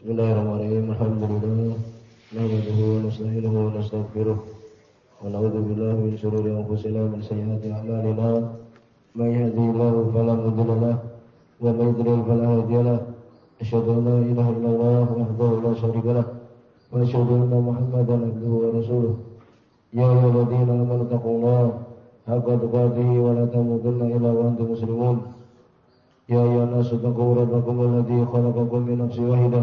بسم الله الرحمن الرحيم الحمد لله نحمده ونستعينه ونستغفره ونعوذ بالله من شرور انفسنا ومن سيئات اعمالنا من يهده الله فلا مضل له ومن يضلل فلا هادي له اشهد ان لا اله الا الله وحده لا شريك له واشهد ان محمدا عبده ورسوله يا ايها الذين امنوا اتقوا الله حق تقاته ولا تموتن الا وأنتم مسلمون يا ايها الناس اتقوا ربكم الذي خلقكم من نفس واحدة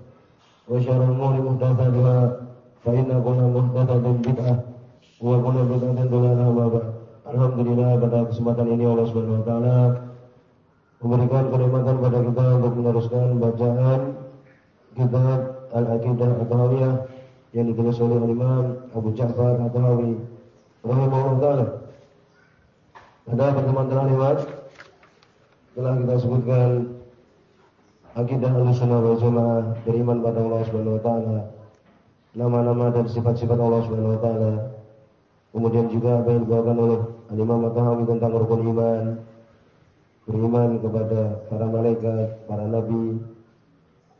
وشر الأمور محدثاتها فإن كل محدثة بدعة وكل بدعة ضلالة وبعد Alhamdulillah pada kesempatan ini Allah Subhanahu wa taala memberikan kenikmatan pada kita untuk meneruskan bacaan kitab Al-Aqidah At-Tahawiyah yang ditulis oleh Imam Abu Ja'far At-Tahawi rahimahullah taala. Pada pertemuan terlewat telah kita sebutkan akidah Ahlussunnah wal Jamaah beriman pada Allah Subhanahu wa taala, nama-nama dan sifat-sifat Allah Subhanahu wa taala. Kemudian juga apa yang dibawakan oleh Imam At-Tahawi tentang rukun iman, beriman kepada para malaikat, para nabi,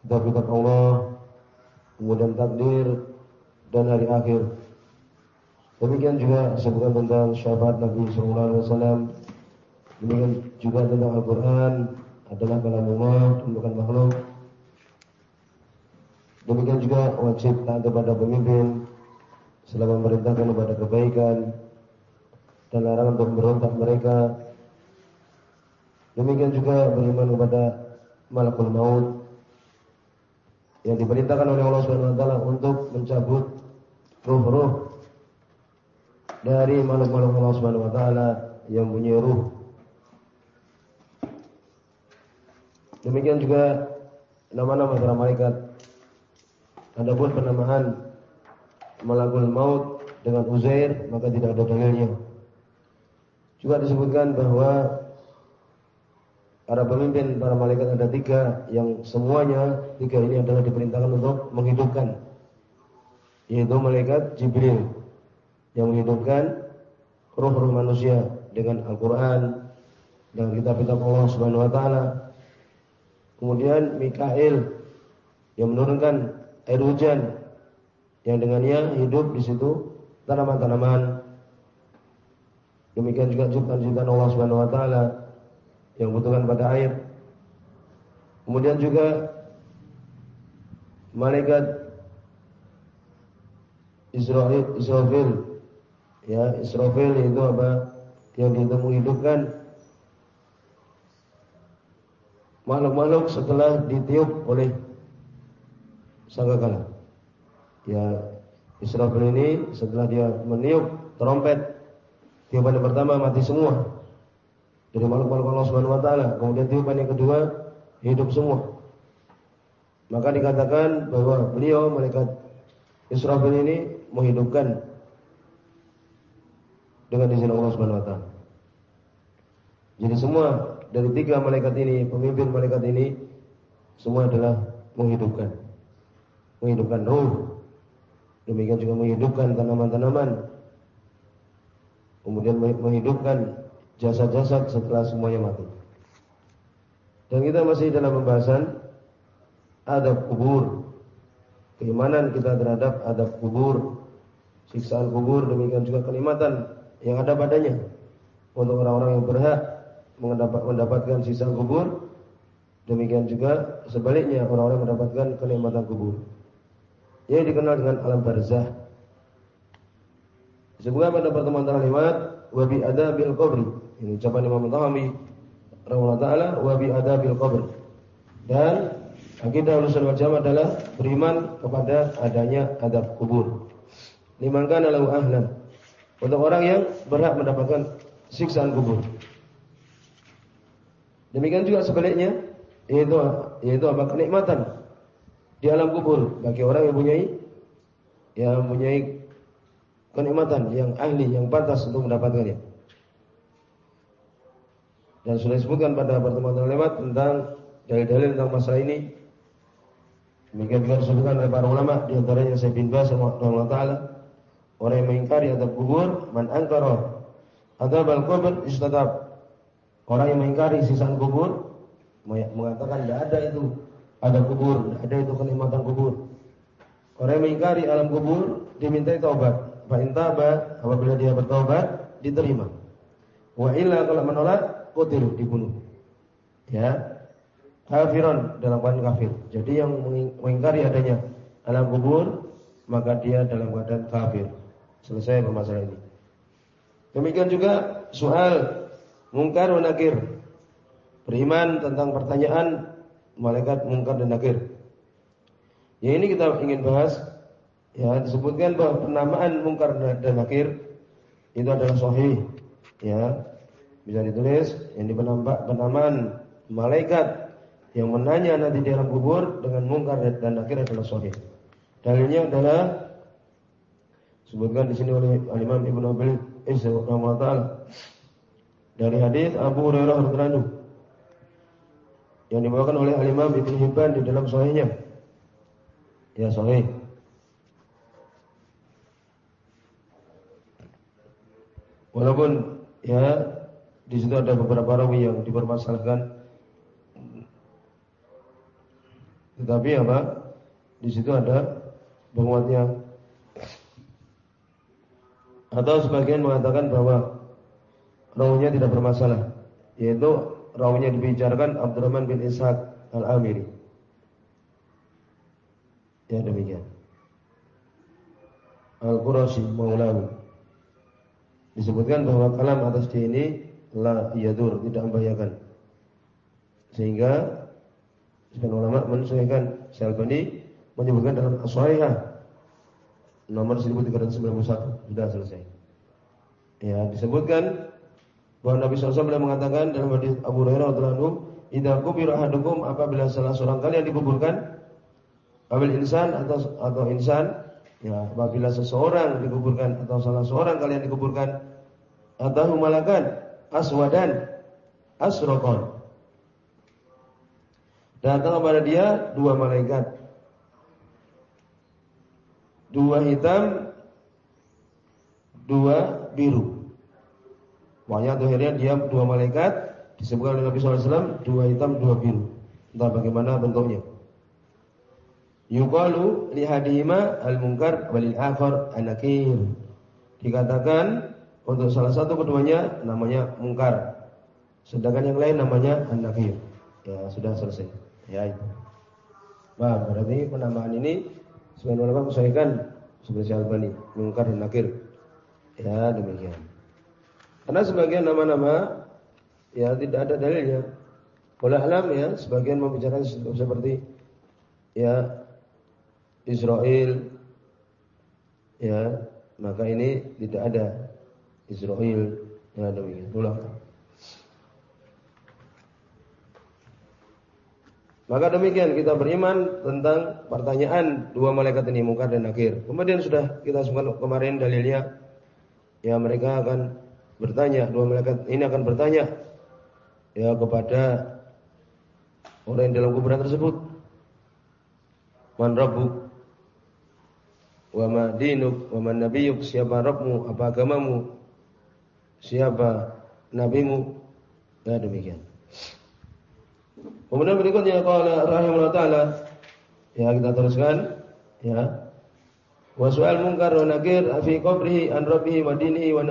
kitab-kitab Allah, kemudian takdir dan hari akhir. Demikian juga disebutkan tentang syafaat Nabi sallallahu alaihi. Demikian juga tentang Al-Qur'an adalah kalam Allah dan bukan makhluk. Demikian juga wajib taat kepada pemimpin selama memerintahkan kepada kebaikan dan larangan untuk mereka. Demikian juga beriman kepada malakul maut yang diperintahkan oleh Allah Subhanahu wa taala untuk mencabut ruh-ruh dari makhluk-makhluk Allah Subhanahu wa taala yang punya ruh. Demikian juga nama-nama para malaikat. Adapun penamaan malakul maut dengan Uzair maka tidak ada dalilnya. Juga disebutkan bahwa para pemimpin para malaikat ada tiga yang semuanya tiga ini adalah diperintahkan untuk menghidupkan yaitu malaikat Jibril yang menghidupkan ruh-ruh manusia dengan Al-Quran dengan kitab-kitab Allah Subhanahu Wa Taala. Kemudian Mikail yang menurunkan air hujan yang dengannya hidup di situ tanaman-tanaman. Demikian juga ciptaan-ciptaan Allah Subhanahu Wa Taala yang membutuhkan pada air. Kemudian juga malaikat Israel, Israfil ya Israfil itu apa yang kita menghidupkan makhluk-makhluk setelah ditiup oleh sangkakala. Ya Israfil ini setelah dia meniup trompet tiupan yang pertama mati semua. Dari makhluk-makhluk Allah Subhanahu wa taala. Kemudian tiupan yang kedua hidup semua. Maka dikatakan bahwa beliau malaikat Israfil ini menghidupkan dengan izin Allah Subhanahu wa taala. Jadi semua dari tiga malaikat ini, pemimpin malaikat ini semua adalah menghidupkan. Menghidupkan ruh. Demikian juga menghidupkan tanaman-tanaman. Kemudian menghidupkan jasad-jasad setelah semuanya mati. Dan kita masih dalam pembahasan adab kubur. Keimanan kita terhadap adab kubur, siksaan kubur, demikian juga kenikmatan yang ada padanya untuk orang-orang yang berhak mendapatkan sisa kubur. Demikian juga sebaliknya orang-orang mendapatkan kenikmatan kubur. Ini dikenal dengan alam barzah. Disebutkan pada pertemuan terlewat wabi ada bil qabri. Ini ucapan Imam Tahawi rahimahullah taala wabi ada bil qabri. Dan akidah wal Jamaah adalah beriman kepada adanya adab kubur. Liman kana ahlan. Untuk orang yang berhak mendapatkan siksaan kubur. Demikian juga sebaliknya, yaitu yaitu apa kenikmatan di alam kubur bagi orang yang mempunyai yang mempunyai kenikmatan yang ahli yang pantas untuk mendapatkannya. Dan sudah disebutkan pada pertemuan lewat tentang dalil-dalil tentang masalah ini. Demikian juga disebutkan oleh para ulama di antaranya Syekh bin Baz rahimahullah taala orang yang mengingkari adab kubur man angkara adab al-kubur istatab. Orang yang mengingkari sisaan kubur mengatakan tidak ada itu ada kubur, tidak ada itu kenikmatan kubur. Orang yang mengingkari alam kubur dimintai taubat. Fa intaba apabila dia bertobat diterima. Wa illa kalau menolak kutil dibunuh. Ya. Kafiran dalam keadaan kafir. Jadi yang mengingkari adanya alam kubur maka dia dalam keadaan kafir. Selesai permasalahan ini. Demikian juga soal mungkar wa nakir. Beriman tentang pertanyaan malaikat mungkar dan nakir. Ya ini kita ingin bahas ya disebutkan bahwa penamaan mungkar dan nakir itu adalah sahih ya bisa ditulis yang di penamaan malaikat yang menanya nanti di dalam kubur dengan mungkar dan nakir adalah sahih dalilnya adalah disebutkan di sini oleh Imam Ibnu Abil Izz taala dari hadis Abu Hurairah radhiyallahu yang dibawakan oleh Imam Ibnu Hibban di dalam sahihnya ya sahih Walaupun ya di situ ada beberapa rawi yang dipermasalahkan. Tetapi apa? Di situ ada penguatnya. Atau sebagian mengatakan bahwa rawinya tidak bermasalah, yaitu rawinya dibicarakan Abdurrahman bin Ishaq Al-Amiri. Ya demikian. Al-Qurashi Maulawi disebutkan bahwa kalam atas dia ini la yadur, tidak membahayakan. Sehingga sebagian ulama menyesuaikan Syalbani menyebutkan dalam as nomor 1391 sudah selesai. Ya, disebutkan bahwa Nabi SAW mengatakan dalam hadis Abu Hurairah radhiyallahu "Idza kubira ahadukum apabila salah seorang kalian dikuburkan, abil insan atau atau insan Ya, apabila seseorang dikuburkan atau salah seorang kalian dikuburkan atau malakan aswadan asrokon. Datang kepada dia dua malaikat. Dua hitam, dua biru. Pokoknya akhirnya dia dua malaikat disebutkan oleh Nabi SAW dua hitam, dua biru. Entah bagaimana bentuknya. Yuqalu li hadihima al-munkar walil akhar an-nakir. Dikatakan untuk salah satu keduanya namanya mungkar. Sedangkan yang lain namanya an-nakir. Ya, sudah selesai. Ya itu. Bah, berarti penamaan ini sebagian ulama menyesuaikan seperti Albani, mungkar dan nakir. Ya, demikian. Karena sebagian nama-nama ya tidak ada dalilnya. Oleh alam ya, sebagian membicarakan seperti ya Israel ya maka ini tidak ada Israel yang ada begini ulang Maka demikian kita beriman tentang pertanyaan dua malaikat ini Mungkar dan Nakir. Kemudian sudah kita sebutkan kemarin dalilnya ya mereka akan bertanya dua malaikat ini akan bertanya ya kepada orang yang dalam kuburan tersebut. Man rabbuk? wa ma dinuk? Wa man nabiyuk? Siapa Rabbmu? Apa agamamu? Siapa nabimu? Ya demikian. Kemudian berikutnya qala rahimahullah taala. Ya kita teruskan. Ya. Wa su'al munkar wa nakir fi qabrihi an rabbihi wa dinihi wa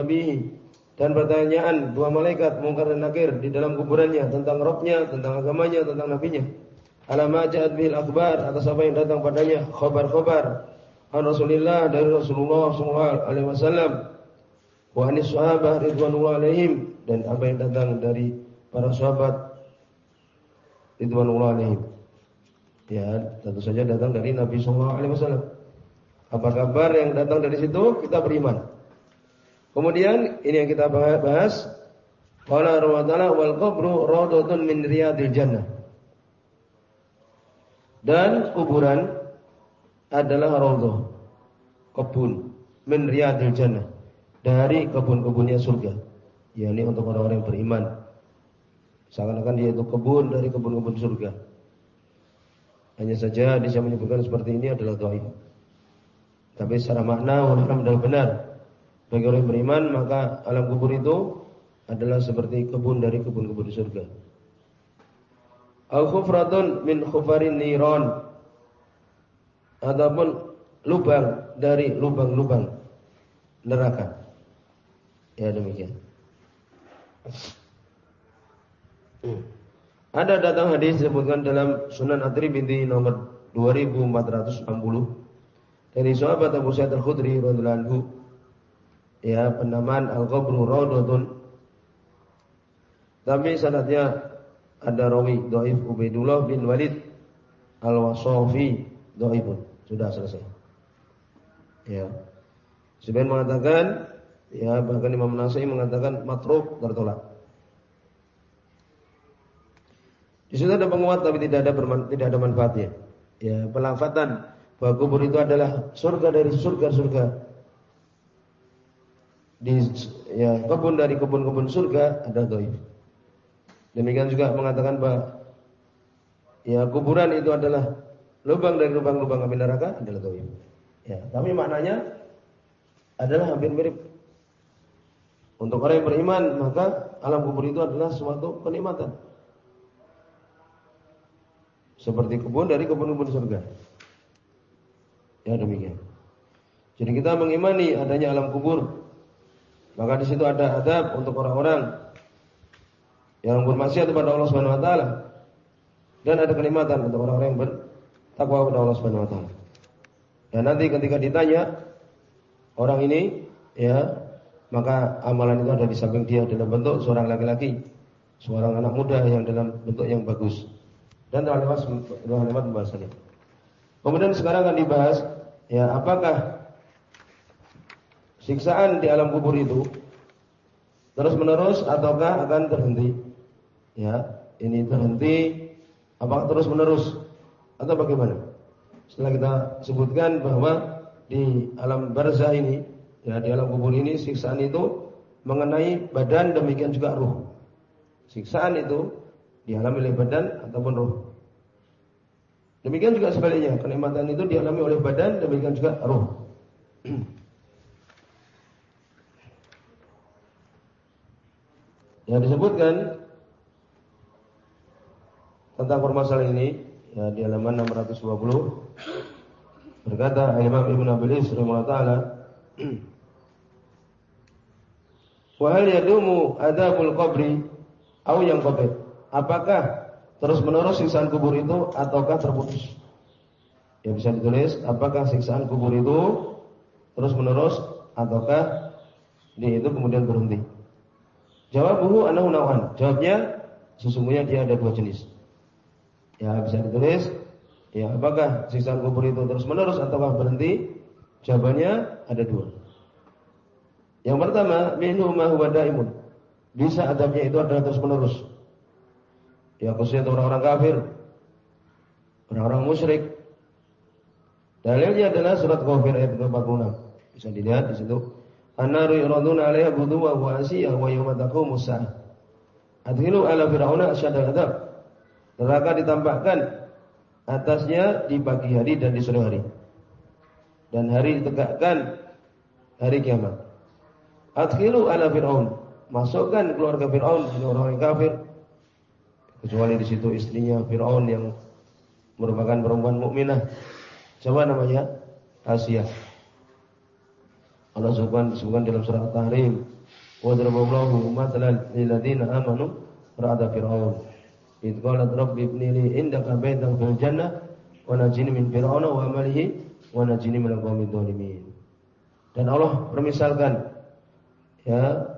dan pertanyaan dua malaikat mungkar dan nakir di dalam kuburannya tentang Rabbnya, tentang agamanya, tentang nabinya. Alama bihil akbar atas apa yang datang padanya, khabar-khabar an Rasulillah dari Rasulullah sallallahu alaihi wasallam wa anis sahabah ridwanullah alaihim dan apa yang datang dari para sahabat ridwanullah alaihim. Ya, tentu saja datang dari Nabi sallallahu alaihi wasallam. Apa kabar yang datang dari situ kita beriman. Kemudian ini yang kita bahas Qala Rabbana wal qabru rawdatun min riyadil jannah. Dan kuburan adalah raudhah, kebun min riyadil jannah, dari kebun-kebunnya surga. Ya ini untuk orang-orang yang beriman. Seakan-akan dia itu kebun dari kebun-kebun surga. Hanya saja dia menyebutkan seperti ini adalah dhaif. Tapi secara makna walaupun benar-benar bagi orang beriman maka alam kubur itu adalah seperti kebun dari kebun-kebun di surga. Al khufratun min khufarin niron ataupun lubang dari lubang-lubang neraka. Ya demikian. Ada datang hadis disebutkan dalam Sunan At-Tirmidzi nomor 2460 dari sahabat Abu Sa'id Al-Khudri radhiyallahu anhu ya penamaan Al-Qabru Rawdatun tapi sanadnya ada rawi dhaif Ubaidullah bin Walid Al-Wasafi dhaifun. Sudah selesai. Ya. Sebenarnya mengatakan ya bahkan Imam Nasai mengatakan matruk tertolak. Di situ ada penguat tapi tidak ada tidak ada manfaatnya. Ya, pelafatan bahwa kubur itu adalah surga dari surga-surga. Di ya, kebun dari kebun-kebun surga ada dhaif. Demikian juga mengatakan bahwa ya kuburan itu adalah lubang dari lubang-lubang api neraka adalah dhaif. Ya, tapi maknanya adalah hampir mirip. Untuk orang yang beriman, maka alam kubur itu adalah suatu kenikmatan seperti kebun dari kebun-kebun surga. Ya demikian. Jadi kita mengimani adanya alam kubur. Maka di situ ada adab untuk orang-orang yang bermaksiat kepada Allah Subhanahu wa taala. Dan ada kenikmatan untuk orang-orang yang bertakwa kepada Allah Subhanahu wa taala. Dan nanti ketika ditanya orang ini ya maka amalan itu ada di samping dia dalam bentuk seorang laki-laki, seorang anak muda yang dalam bentuk yang bagus dan telah lewat pembahasannya. Kemudian sekarang akan dibahas ya apakah siksaan di alam kubur itu terus menerus ataukah akan terhenti? Ya, ini terhenti apakah terus menerus atau bagaimana? Setelah kita sebutkan bahwa di alam barzah ini ya di alam kubur ini siksaan itu mengenai badan demikian juga ruh. Siksaan itu dialami oleh badan ataupun roh. Demikian juga sebaliknya, kenikmatan itu dialami oleh badan, demikian juga roh. Yang disebutkan tentang permasalahan ini ya di halaman 620 berkata Imam Ibnu Abil rahimahullah taala Wa hal yadumu adabul qabri au yang qabr apakah terus-menerus siksaan kubur itu ataukah terputus? Ya bisa ditulis apakah siksaan kubur itu terus-menerus ataukah dia itu kemudian berhenti? Jawabuhu anahu nawan. Jawabnya sesungguhnya dia ada dua jenis. Ya bisa ditulis ya apakah siksaan kubur itu terus-menerus ataukah berhenti? Jawabannya ada dua. Yang pertama, minhu ma daimun. Bisa adabnya itu adalah terus-menerus. Ya khususnya orang-orang kafir, orang-orang musyrik. Dalilnya adalah surat Ghafir ayat 46. Bisa dilihat di situ. An-naru yuraduna 'alaiha ghuduwan wa 'ashiyyan wa yawma taqumus sa'ah. Adhilu 'ala fir'auna asyadal adab. Neraka ditampakkan atasnya di pagi hari dan di sore hari. Dan hari ditegakkan hari kiamat. Adhilu 'ala fir'aun. Masukkan keluarga Fir'aun, orang-orang kafir kecuali di situ istrinya Firaun yang merupakan perempuan mukminah. Coba namanya Asia. Allah Subhanahu disebutkan dalam surah At-Tahrim, "Wa daraballahu mathalan lil ladzina amanu ra'ada fir'aun." Idh qalat rabbi ibni li indaka baitan fil jannah wa najini min fir'auna wa amalihi wa najini min dzalimin. Dan Allah permisalkan ya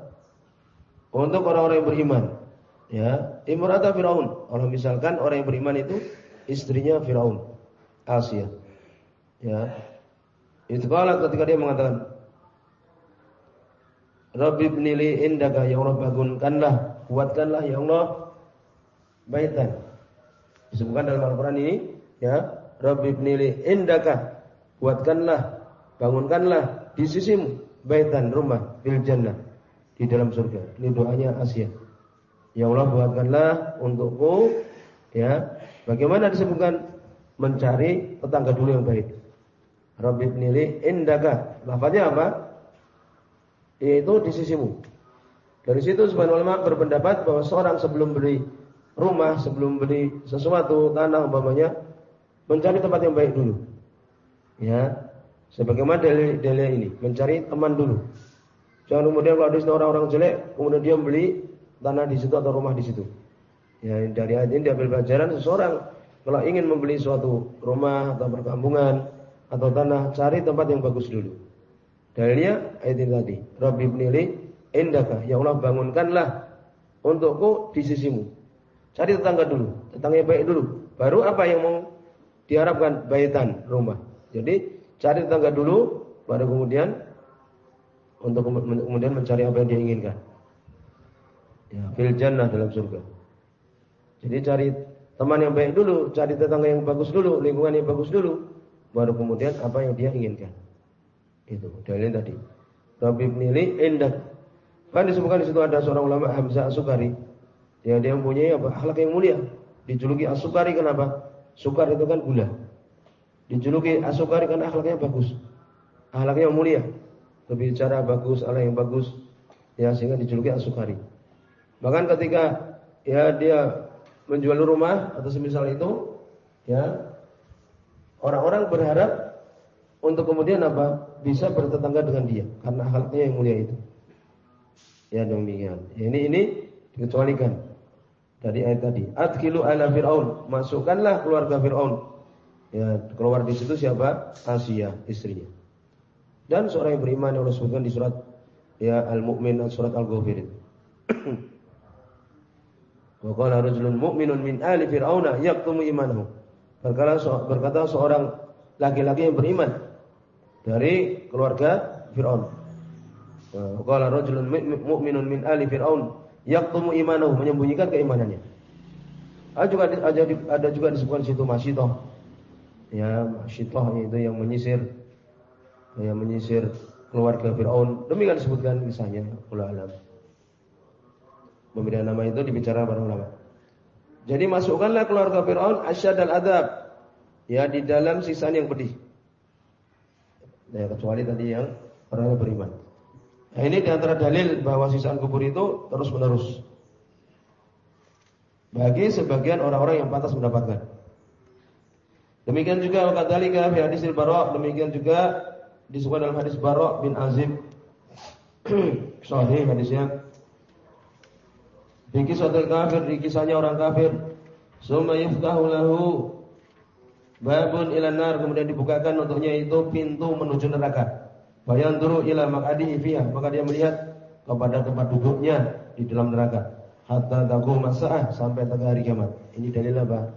untuk orang-orang yang beriman Ya, imrata Firaun. Orang misalkan orang yang beriman itu istrinya Firaun, Asia. Ya. Itu kalau ketika dia mengatakan Rabbi ibnili indaka ya Allah bangunkanlah, buatkanlah ya Allah baitan. Disebutkan dalam Al-Qur'an ini, ya, Rabbi ibnili indaka buatkanlah, bangunkanlah di sisimu baitan rumah fil jannah di dalam surga. Ini doanya Asia. Ya Allah buatkanlah untukku ya. Bagaimana disebutkan mencari tetangga dulu yang baik. Rabbi nili indaka. Lafaznya apa? Yaitu di sisimu. Dari situ sebagian ulama berpendapat bahwa seorang sebelum beli rumah, sebelum beli sesuatu, tanah umpamanya, mencari tempat yang baik dulu. Ya. Sebagaimana dalil dalil ini, mencari teman dulu. Jangan kemudian kalau ada orang-orang jelek, kemudian dia beli tanah di situ atau rumah di situ. Ya, dari ayat ini diambil pelajaran seseorang kalau ingin membeli suatu rumah atau perkampungan atau tanah, cari tempat yang bagus dulu. Dalilnya ayat ini tadi. Rabbi ibnili indaka. Ya Allah bangunkanlah untukku di sisimu. Cari tetangga dulu, tetangga yang baik dulu. Baru apa yang mau diharapkan baitan rumah. Jadi cari tetangga dulu, baru kemudian untuk kemudian mencari apa yang dia inginkan. Ya, fil jannah dalam surga. Jadi cari teman yang baik dulu, cari tetangga yang bagus dulu, lingkungan yang bagus dulu, baru kemudian apa yang dia inginkan. Itu dalil tadi. Rabbi nili indak. Kan disebutkan di situ ada seorang ulama Hamzah Asukari yang dia mempunyai apa? akhlak yang mulia. Dijuluki Asukari kenapa? Sukar itu kan gula. Dijuluki Asukari karena akhlaknya bagus. Akhlaknya mulia. Berbicara bagus, akhlak yang bagus. Ya sehingga dijuluki Asukari. Bahkan ketika ya dia menjual rumah atau semisal itu, ya orang-orang berharap untuk kemudian apa? Bisa bertetangga dengan dia karena halnya yang mulia itu. Ya demikian. Ini ini dikecualikan dari ayat tadi. Adkhilu ala fir'aun, masukkanlah keluarga Firaun. Ya, keluar di situ siapa? Asia, istrinya. Dan seorang yang beriman yang Allah sebutkan di surat ya Al-Mu'min surat Al-Ghafir. Wa qala rajulun mu'minun min ali fir'auna yaqtumu imanahu. Berkata seorang laki-laki yang beriman dari keluarga Fir'aun. Qala rajulun mu'minun min ali fir'aun yaqtumu imanahu, menyembunyikan keimanannya. Ada juga ada, ada juga disebutkan situ Masyitoh. Ya, Masyitoh itu yang menyisir yang menyisir keluarga Fir'aun. Demikian disebutkan misalnya ulama Pemberian nama itu dibicarakan para ulama. Jadi masukkanlah keluarga Fir'aun asyad dan adab. Ya di dalam sisaan yang pedih. Ya, kecuali tadi yang orang yang beriman. Nah, ini di antara dalil bahwa sisaan kubur itu terus menerus. Bagi sebagian orang-orang yang pantas mendapatkan. Demikian juga kadzalika fi hadis Bara, demikian juga disebutkan dalam hadis Bara bin Azib. Sahih hadisnya di kisah kafir, di kisahnya orang kafir. Summa yuftahu lahu babun ila nar kemudian dibukakan untuknya itu pintu menuju neraka. Bayanduru ila maqadihi fiha, maka dia melihat kepada tempat duduknya di dalam neraka. Hatta taqum masaah sampai tegak hari kiamat. Ini dalil apa?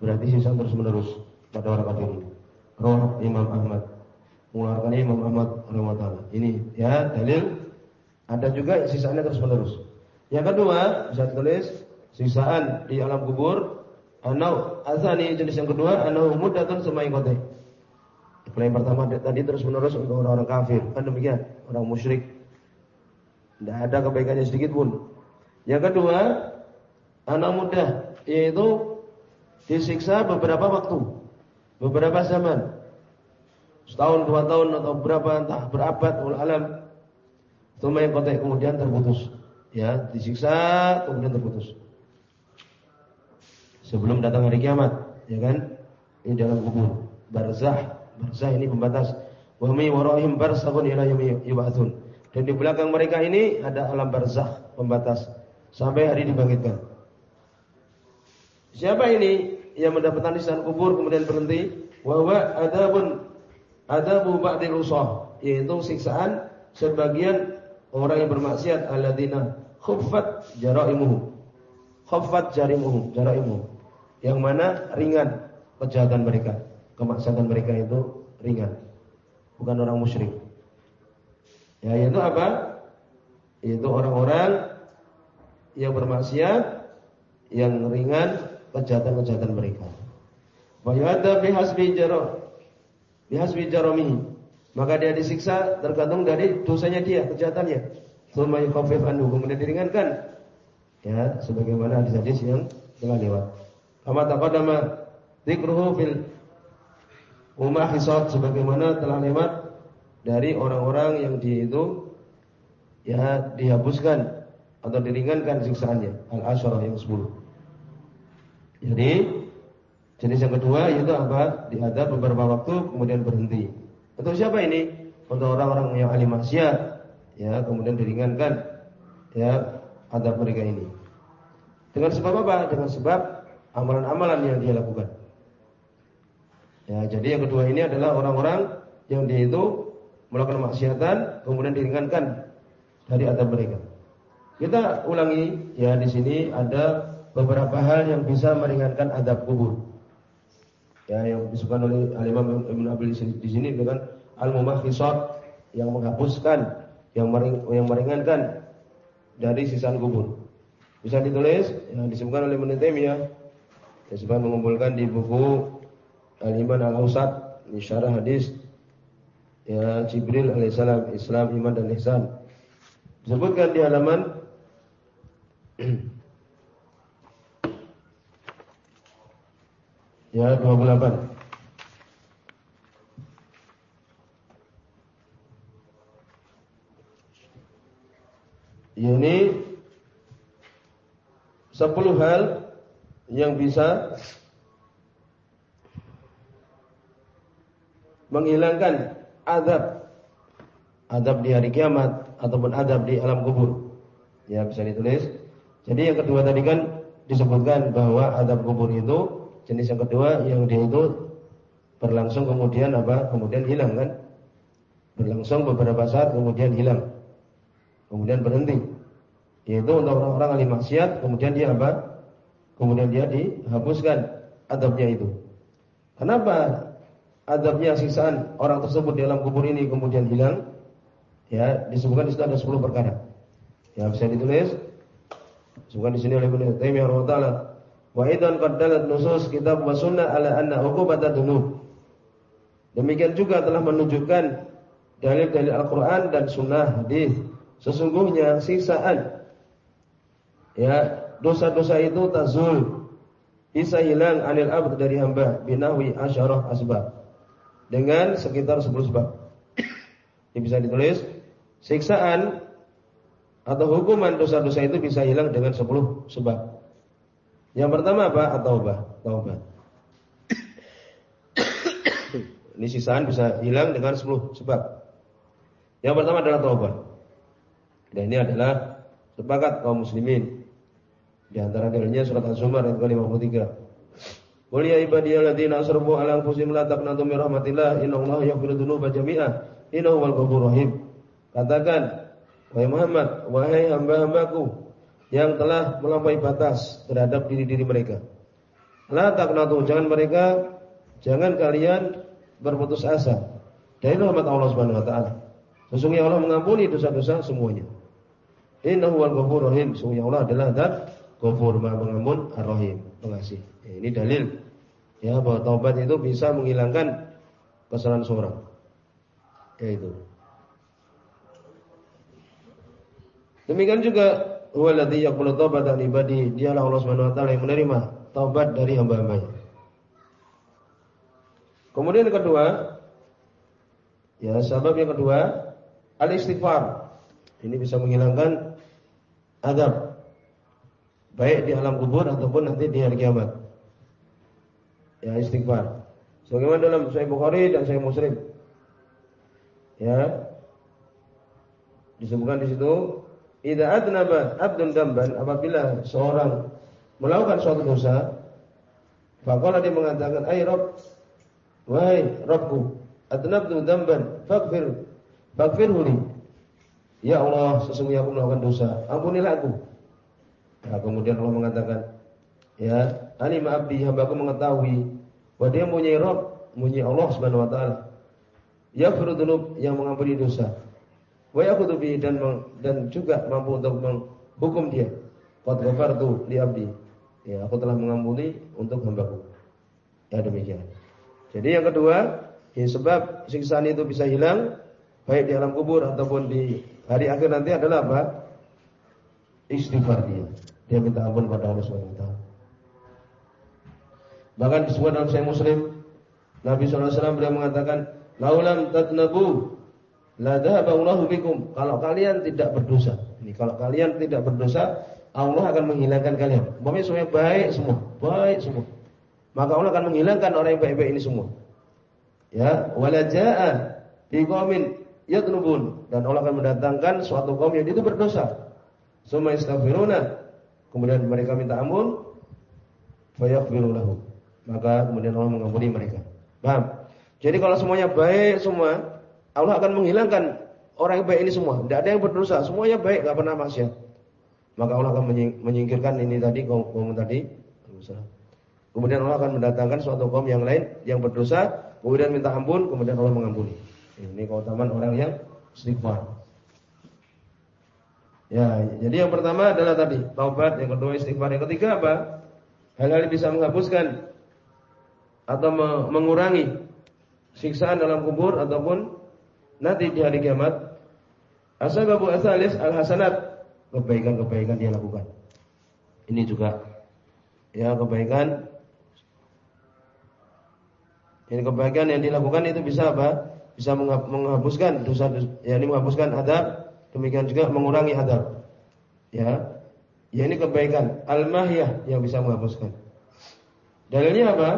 Berarti sisa terus menerus pada orang kafir. Roh Imam Ahmad mengeluarkan Imam Ahmad rahimahullah. Ini ya dalil ada juga sisanya terus menerus. Yang kedua, bisa tulis sisaan di alam kubur. Anau asani jenis yang kedua, anau mudatun semai kote. Kalau yang pertama tadi terus menerus untuk orang-orang kafir, kan demikian, orang musyrik. Tidak ada kebaikannya sedikit pun. Yang kedua, anak muda yaitu disiksa beberapa waktu, beberapa zaman. Setahun, dua tahun atau berapa entah berabad alam. Semua yang kemudian terputus ya disiksa kemudian terputus sebelum datang hari kiamat ya kan? Ini dalam kubur. Barzah barzah ini pembatas. Wa mi waraihim barzakhun ila yaumi yub'atsun dan di belakang mereka ini ada alam barzah pembatas sampai hari dibangkitkan. Siapa ini yang mendapatkan lisan kubur kemudian berhenti? Wa huwa adabun adabu ba'dil usah yaitu siksaan sebagian orang yang bermaksiat alladzina khuffat jaraimuhu. Khuffat jarimuhu, jaraimuhu. Yang mana ringan kejahatan mereka, kemaksiatan mereka itu ringan. Bukan orang musyrik. Ya, itu apa? Itu orang-orang yang bermaksiat yang ringan kejahatan-kejahatan mereka. Wa yadda bihasbi jarah bihasbi jaramihi. Maka dia disiksa tergantung dari dosanya dia, kejahatannya. Tsumma yukhaffif anhu, kemudian diringankan. Ya, sebagaimana hadis-hadis yang telah lewat. Kama taqaddama dzikruhu fil umahisat sebagaimana telah lewat dari orang-orang yang di itu ya dihapuskan atau diringankan siksaannya al-asyarah yang 10. Jadi jenis yang kedua yaitu apa? Diadab beberapa waktu kemudian berhenti. Untuk siapa ini? Untuk orang-orang yang ahli maksiat, ya, kemudian diringankan ya adab mereka ini. Dengan sebab apa? Dengan sebab amalan-amalan yang dia lakukan. Ya, jadi yang kedua ini adalah orang-orang yang dia itu melakukan maksiatan kemudian diringankan dari adab mereka. Kita ulangi ya di sini ada beberapa hal yang bisa meringankan adab kubur. Ya, yang disebutkan oleh Al-Imam Ibnu Abil di sini dengan al-mumakhisat yang menghapuskan yang mering, yang meringankan dari sisaan kubur. Bisa ditulis yang disebutkan oleh Ibnu Taimiyah disebutkan mengumpulkan di buku Al-Iman Al-Ausat di syarah hadis ya Jibril alaihissalam Islam iman dan ihsan. Disebutkan di halaman ya 28 Ini sepuluh hal yang bisa menghilangkan adab adab di hari kiamat ataupun adab di alam kubur. Ya bisa ditulis. Jadi yang kedua tadi kan disebutkan bahwa adab kubur itu jenis yang kedua yang dia itu berlangsung kemudian apa? Kemudian hilang kan? Berlangsung beberapa saat kemudian hilang. Kemudian berhenti. Yaitu untuk orang-orang ahli maksiat, kemudian dia apa? Kemudian dia dihapuskan adabnya itu. Kenapa adabnya sisaan orang tersebut di dalam kubur ini kemudian hilang? Ya, disebutkan di situ ada 10 perkara. Ya, bisa ditulis. Disebutkan di sini oleh Ibnu Taimiyah rahimahullah. Wa idan qaddalat nusus kitab wa sunnah ala anna uqubat dzunub. Demikian juga telah menunjukkan dalil-dalil Al-Qur'an dan sunnah hadis. Sesungguhnya sisaan ya dosa-dosa itu tazul bisa hilang anil abd dari hamba binahwi asyarah asbab dengan sekitar 10 sebab. Ini bisa ditulis siksaan atau hukuman dosa-dosa itu bisa hilang dengan 10 sebab. Yang pertama apa? At-taubah, taubat. Ini sisaan bisa hilang dengan 10 sebab. Yang pertama adalah taubat. Dan ini adalah sepakat kaum muslimin di antara dalilnya surat Az-Zumar ayat ke-53. Qul ya ibadiyalladzina asrafu ala anfusihim la taqnatu min rahmatillah innallaha yaghfiru dzunuba jami'a innahu huwal ghafurur rahim. Katakan wahai Muhammad, wahai hamba-hambaku yang telah melampaui batas terhadap diri-diri mereka. La taqnatu, jangan mereka jangan kalian berputus asa dari rahmat Allah Subhanahu wa taala. Sesungguhnya Allah mengampuni dosa-dosa semuanya. Innahu huwal ghafurur rahim. Sesungguhnya Allah adalah zat Ghafur Maha Pengampun Ar-Rahim, pengasih. Ya, ini dalil ya bahwa taubat itu bisa menghilangkan kesalahan seorang. Yaitu. Demikian juga huwaladzi yaqbalu taubatan ibadi, dialah Allah Subhanahu wa taala yang menerima taubat dari hamba-hambanya. Kemudian yang kedua, ya sebab yang kedua, al-istighfar. Ini bisa menghilangkan adab baik di alam kubur ataupun nanti di hari kiamat. Ya istighfar. Sebagaimana dalam Sahih Bukhari dan Sahih Muslim. Ya. Disebutkan di situ, "Idza adnaba abdun damban," apabila seorang melakukan suatu dosa, faqala dia mengatakan, "Ai Rabb, wahai Rabbku, adnabtu damban, faghfir faghfirhu li." Ya Allah, sesungguhnya aku melakukan dosa, ampunilah aku. Nah, kemudian Allah mengatakan, ya, alima abdi hambaku mengetahui bahwa dia mempunyai Rabb, mempunyai Allah Subhanahu wa taala. Yaghfiru dzunub yang mengampuni dosa. Wa yaqutu bi dan dan juga mampu untuk menghukum dia. Qad ghafartu li abdi. Ya, aku telah mengampuni untuk hambaku. Ya demikian. Jadi yang kedua, Ya, sebab siksaan itu bisa hilang baik di alam kubur ataupun di hari akhir nanti adalah apa? Istighfar dia. Dia minta ampun pada Allah Subhanahu wa taala. Bahkan disebut dalam Sahih Muslim, Nabi SAW beliau mengatakan, "Laulam tatnabu la dhahaba Allahu bikum." Kalau kalian tidak berdosa. Ini kalau kalian tidak berdosa, Allah akan menghilangkan kalian. Pokoknya semuanya baik semua, baik semua. Maka Allah akan menghilangkan orang yang baik-baik ini semua. Ya, wala jaa fi qaumin dan Allah akan mendatangkan suatu kaum yang itu berdosa. Suma istaghfiruna. Kemudian mereka minta ampun, fayaghfiru lahu. Maka kemudian Allah mengampuni mereka. Paham? Jadi kalau semuanya baik semua, Allah akan menghilangkan orang yang baik ini semua. Tidak ada yang berdosa, semuanya baik, enggak pernah maksiat. Maka Allah akan menyingkirkan ini tadi kaum, kaum tadi. Kemudian Allah akan mendatangkan suatu kaum yang lain yang berdosa, kemudian minta ampun, kemudian Allah mengampuni. Ini keutamaan orang yang istighfar. Ya, jadi yang pertama adalah tadi taubat, yang kedua istighfar, yang ketiga apa? Hal-hal bisa menghapuskan atau mengurangi siksaan dalam kubur ataupun nanti di hari kiamat. Asbabu asalis al-hasanat, kebaikan-kebaikan dia lakukan. Ini juga ya kebaikan ini kebaikan yang dilakukan itu bisa apa? Bisa menghapuskan dosa, ya ini menghapuskan adab, demikian juga mengurangi adab. Ya. Ya ini kebaikan al-mahyah yang bisa menghapuskan. Dalilnya apa?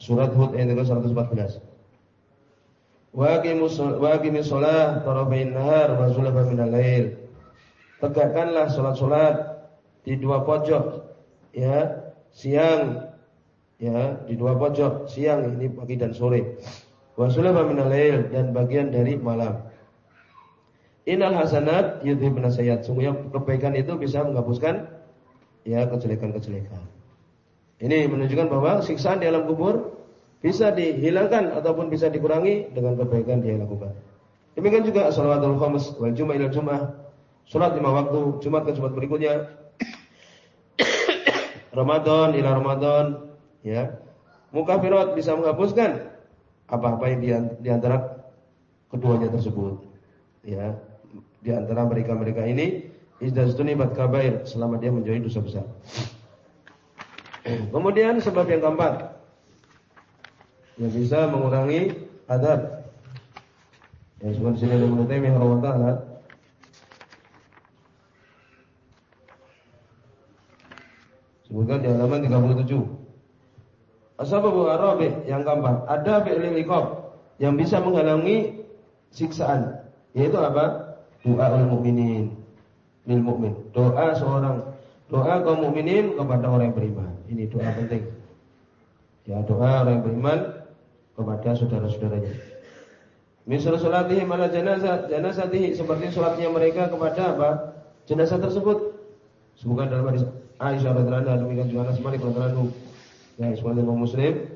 Surat Hud ayat 114. Wa aqimus wa aqimis shalah tarafain nahar wa zulfa minal lail. Tegakkanlah salat-salat di dua pojok ya, siang ya di dua pojok siang ini pagi dan sore wasulama minal lail dan bagian dari malam Inal hasanat yudhibna sayat Sungguhnya kebaikan itu bisa menghapuskan ya kejelekan-kejelekan. Ini menunjukkan bahwa siksaan di alam kubur bisa dihilangkan ataupun bisa dikurangi dengan kebaikan dia lakukan. Demikian juga salawatul khams wal jum'ah ila jum'ah. Salat lima waktu, Jumat ke Jumat berikutnya. Ramadan ila Ramadan, ya mukafirat bisa menghapuskan apa-apa yang di antara keduanya tersebut ya di antara mereka-mereka ini izdastunibat kabair selama dia menjauhi dosa besar kemudian sebab yang keempat yang bisa mengurangi adab yang sebenarnya sini Ibnu Taimiyah rahimahullah sebutkan di halaman 37 Asbabu arabi yang keempat, ada fi'lil iqab yang bisa menghalangi siksaan. Yaitu apa? Doa mukminin lil mukmin. Doa seorang doa kaum mukminin kepada orang yang beriman. Ini doa penting. Ya, doa orang yang beriman kepada saudara-saudaranya. Misal salatihim ala janazah, janazatihi seperti salatnya mereka kepada apa? Jenazah tersebut. Sebutkan dalam hadis Aisyah radhiyallahu anha demikian juga Anas Malik radhiyallahu anhu Ya, Imam Muslim,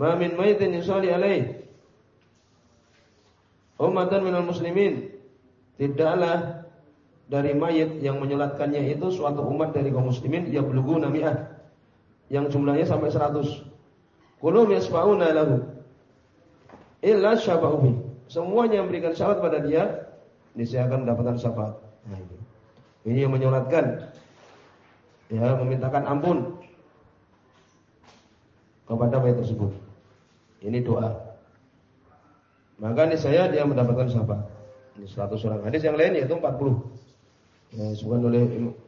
"Ma min maitin yusalli alaih ummatan minal muslimin." Tidaklah dari mayit yang menyolatkannya itu suatu umat dari kaum muslimin yang belugu namiah yang jumlahnya sampai 100. Kulum yasfa'una lahu illa syafa'ubi. Semuanya yang memberikan syafaat pada dia, niscaya akan mendapatkan syafaat. Nah, ini. yang menyolatkan ya memintakan ampun kepada mayat tersebut. Ini doa. Maka saya dia mendapatkan syafaat. Ini 100 orang hadis yang lain yaitu 40. Yang disebutkan oleh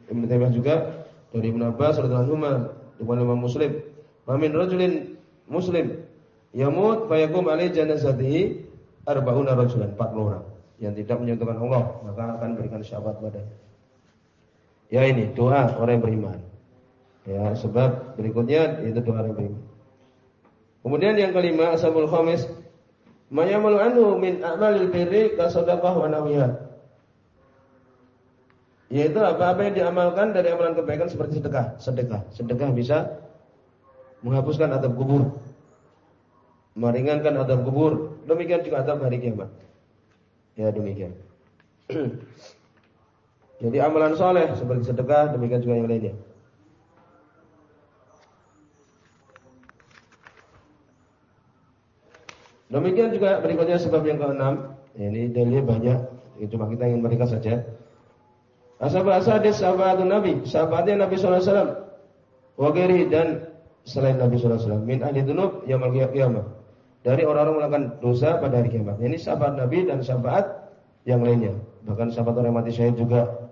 Ibnu Taimiyah juga dari Ibnu Abbas radhiyallahu anhu dengan Imam Muslim. Mamin rajulin muslim yamut fayakum alai janazatihi arba'una rajulan, 40 orang yang tidak menyentuhkan Allah, maka akan berikan syafaat padanya. Ya ini doa orang yang beriman. Ya, sebab berikutnya itu doa orang yang beriman. Kemudian yang kelima ashabul khamis mayamalu anhu min a'malil birri ka sadaqah wa. Yaitu apa-apa yang diamalkan dari amalan kebaikan seperti sedekah, sedekah. Sedekah bisa menghapuskan adab kubur. Meringankan adab kubur, demikian juga adab hari kiamat. Ya demikian. Jadi amalan soleh seperti sedekah, demikian juga yang lainnya. Demikian juga berikutnya sebab yang keenam. Ini dalilnya banyak. Cuma kita ingin mereka saja. Ashabat asadis sahabat Nabi, sahabatnya Nabi sallallahu alaihi wasallam. Wa dan selain Nabi sallallahu alaihi wasallam min ahli dzunub yaumil. Dari orang-orang melakukan dosa pada hari kiamat. Ini sahabat Nabi dan sahabat yang lainnya. Bahkan sahabat orang mati syahid juga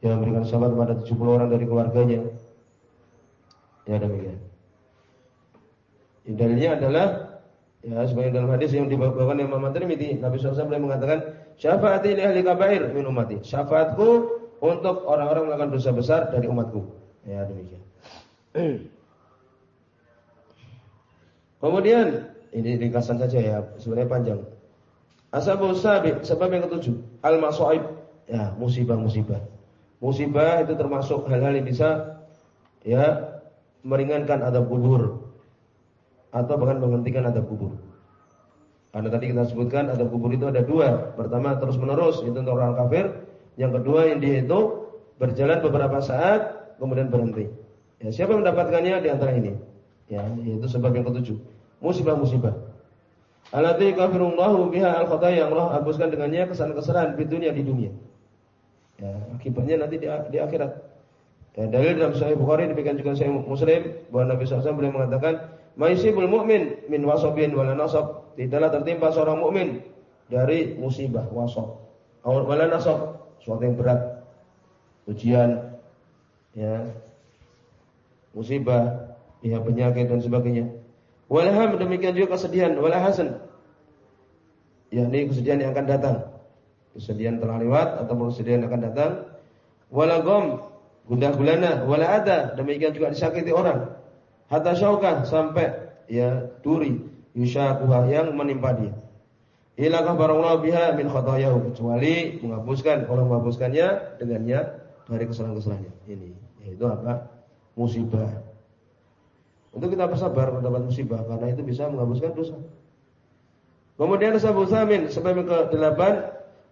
yang memberikan sahabat kepada 70 orang dari keluarganya. Ya demikian. Dalilnya adalah Ya, sebagai dalam hadis yang dibawakan Imam At-Tirmidzi, Nabi SAW mengatakan, "Syafaati li ahli kabair min ummati." Syafaatku untuk orang-orang melakukan dosa besar dari umatku. Ya, demikian. Kemudian ini ringkasan saja ya, sebenarnya panjang. Asabul sabi, sebab yang ketujuh, al-masaib. Ya, musibah-musibah. Musibah itu termasuk hal-hal yang bisa ya meringankan adab kubur atau bahkan menghentikan adab kubur. Karena tadi kita sebutkan adab kubur itu ada dua. Pertama terus menerus itu untuk orang kafir. Yang kedua yang dia itu berjalan beberapa saat kemudian berhenti. Ya, siapa mendapatkannya di antara ini? Ya, itu sebab yang ketujuh. Musibah-musibah. Alati kafirullahu biha al yang Allah hapuskan dengannya kesalahan-kesalahan di dunia di dunia. Ya, akibatnya nanti di, di akhirat. Ya, dalil dalam Sahih Bukhari demikian juga Sahih Muslim bahwa Nabi SAW boleh mengatakan Maisibul mu'min min wasobin wala nasab. Tidaklah tertimpa seorang mukmin dari musibah wasob. Wala nasab, suatu yang berat. Ujian ya. Musibah, ya penyakit dan sebagainya. Walaham demikian juga kesedihan, wala. Ya, ini kesedihan yang akan datang. Kesedihan telah lewat ataupun kesedihan yang akan datang. Wala gom, gundah gulana, wala ada, demikian juga disakiti orang hatta syaukah sampai ya duri yushakuha yang menimpa dia. Ilakah barangullah biha min khotoyahu kecuali menghapuskan orang menghapuskannya dengannya dari kesalahan-kesalahannya. Ini yaitu apa? Musibah. Untuk kita bersabar mendapat musibah karena itu bisa menghapuskan dosa. Kemudian sabu samin sebab yang ke-8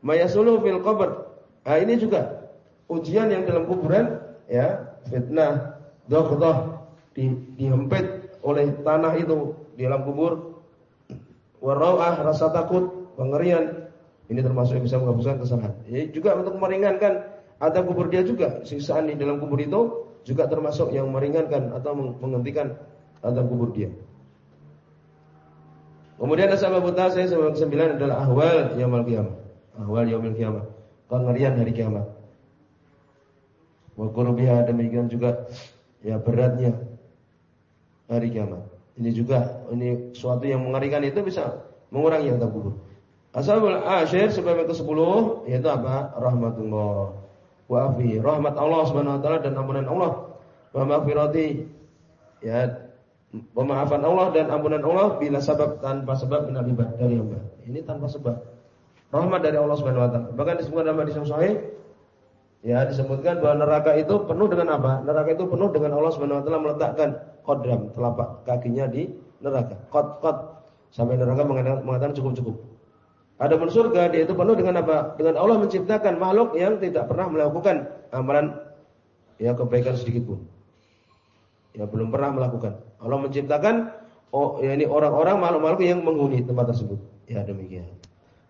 mayasulu fil qabr. Nah, ini juga ujian yang dalam kuburan ya, fitnah, dokhdah di, dihempit oleh tanah itu di dalam kubur. Warauah rasa takut pengerian. Ini termasuk yang bisa menghapuskan kesalahan ya, juga untuk meringankan ada kubur dia juga. Sisaan di dalam kubur itu juga termasuk yang meringankan atau menghentikan ada kubur dia. Kemudian sama buta saya sebab sembilan adalah ahwal yaumil kiamat ahwal yaumil kiamat pengerian hari kiamat. Wa demikian juga. Ya beratnya hari kiamat. Ini juga ini suatu yang mengerikan itu bisa mengurangi azab kubur. Ashabul asyir sebab yang ke-10 yaitu apa? Rahmatullah wa afi. Rahmat Allah Subhanahu wa taala dan ampunan Allah. Wa maghfirati ya pemaafan Allah dan ampunan Allah bila sebab tanpa sebab min dari hamba. Ini tanpa sebab. Rahmat dari Allah Subhanahu wa taala. Bahkan disebutkan dalam hadis yang sahih ya disebutkan bahwa neraka itu penuh dengan apa? Neraka itu penuh dengan Allah Subhanahu wa taala meletakkan kodram telapak kakinya di neraka. Kot kot sampai neraka mengatakan, mengatakan cukup cukup. Adapun surga dia itu penuh dengan apa? Dengan Allah menciptakan makhluk yang tidak pernah melakukan amalan ya kebaikan sedikit pun. Ya belum pernah melakukan. Allah menciptakan oh ya ini orang-orang makhluk-makhluk yang menghuni tempat tersebut. Ya demikian.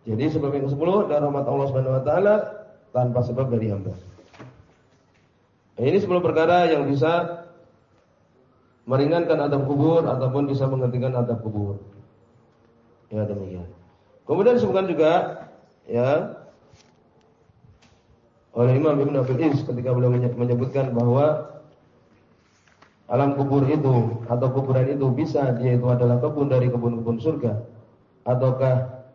Jadi sebab yang ke-10 dari rahmat Allah Subhanahu wa taala tanpa sebab dari hamba. Ini 10 perkara yang bisa meringankan adab kubur ataupun bisa menghentikan adab kubur. Ya demikian. Kemudian disebutkan juga ya oleh Imam Ibn Abil Is ketika beliau menyebutkan bahwa alam kubur itu atau kuburan itu bisa dia itu adalah kebun dari kebun-kebun surga ataukah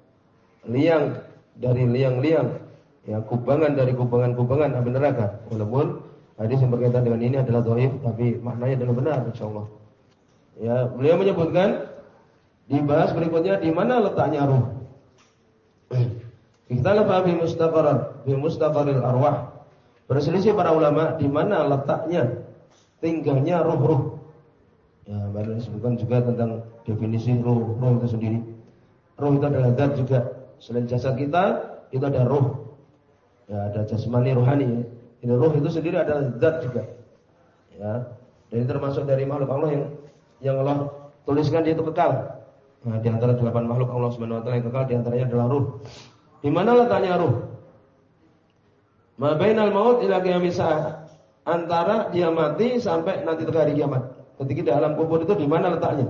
liang dari liang-liang ya kubangan dari kubangan-kubangan api neraka walaupun Hadis yang berkaitan dengan ini adalah dhaif tapi maknanya adalah benar insyaallah. Ya, beliau menyebutkan dibahas berikutnya di mana letaknya ruh. Ikhtalafa fi mustaqarr fi mustaqarril arwah. Berselisih para ulama di mana letaknya tinggalnya ruh-ruh. Ya, baru disebutkan juga tentang definisi ruh, ruh itu sendiri. Ruh itu adalah zat juga. Selain jasad kita, itu ada ruh. Ya, ada jasmani rohani ya. Ini roh itu sendiri adalah zat juga. Ya. Dan ini termasuk dari makhluk Allah yang yang Allah tuliskan dia itu kekal. Nah, di antara delapan makhluk Allah Subhanahu wa taala yang kekal di antaranya adalah ruh. Di mana letaknya ruh? Ma bainal maut ila qiyamis Antara dia mati sampai nanti hari kiamat. Ketika di alam kubur itu di mana letaknya?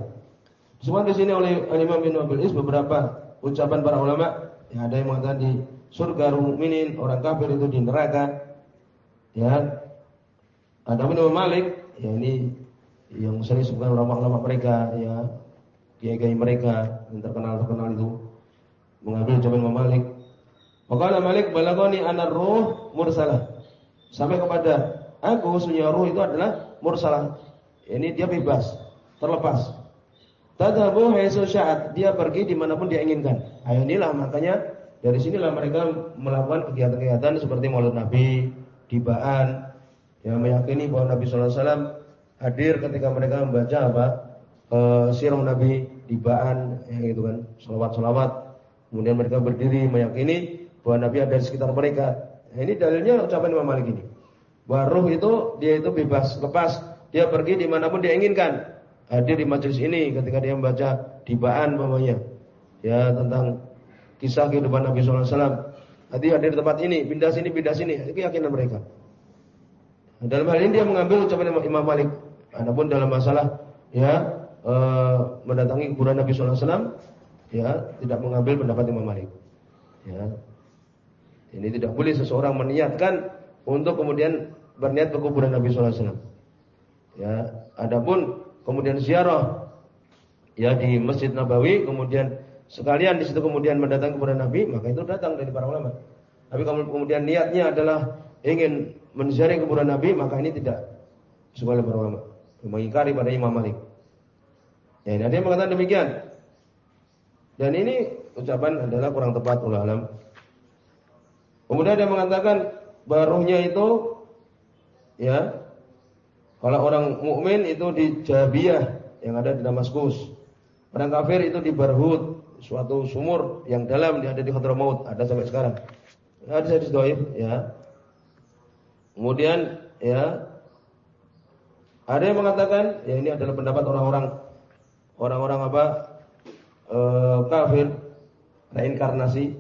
Semua di sini oleh Imam bin Abil Is beberapa ucapan para ulama. Ya, ada yang mengatakan di surga mukminin, orang kafir itu di neraka. Ya. Ada Imam Malik, ya ini yang sering disebutkan ulama-ulama mereka, ya kiai-kiai mereka yang terkenal-terkenal itu mengambil ucapan Imam Malik. Maka Malik balagoni anar ruh mursalah. Sampai kepada aku sunyi ruh itu adalah mursalah. Ini dia bebas, terlepas. Tadhabu haitsu sya'at. Dia pergi di mana pun dia inginkan. Ayo inilah makanya dari sinilah mereka melakukan kegiatan-kegiatan seperti Maulid Nabi, dibaan, yang meyakini bahwa Nabi sallallahu alaihi wasallam hadir ketika mereka membaca apa? E, sirah Nabi, dibaan, yang itu kan, selawat-selawat. Kemudian mereka berdiri meyakini bahwa Nabi ada di sekitar mereka. Nah, ini dalilnya ucapan Imam Malik ini. Bahwa ruh itu dia itu bebas, lepas, dia pergi di mana pun dia inginkan. Hadir di majelis ini ketika dia membaca dibaan mamanya. Ya tentang kisah kehidupan Nabi SAW. Nanti hadir di tempat ini, pindah sini, pindah sini. Itu keyakinan mereka. Dalam hal ini dia mengambil ucapan Imam Malik. Adapun dalam masalah ya e, mendatangi kuburan Nabi SAW, ya tidak mengambil pendapat Imam Malik. Ya, ini tidak boleh seseorang meniatkan untuk kemudian berniat ke kuburan Nabi SAW. Ya, adapun kemudian ziarah ya di Masjid Nabawi, kemudian sekalian di situ kemudian mendatangi kuburan Nabi, maka itu datang dari para ulama. Tapi kemudian niatnya adalah ingin menziarahi kuburan Nabi, maka ini tidak oleh para ulama. Mengingkari pada Imam Malik. Ya, ada yang mengatakan demikian. Dan ini ucapan adalah kurang tepat oleh alam. Kemudian yang mengatakan baruhnya itu ya kalau orang mukmin itu di Jabiyah yang ada di Damaskus. Orang kafir itu di Barhut, suatu sumur yang dalam yang ada di Hadramaut, ada sampai sekarang. Ada hadis dhaif ya. Kemudian ya ada yang mengatakan ya ini adalah pendapat orang-orang orang-orang apa e, kafir reinkarnasi.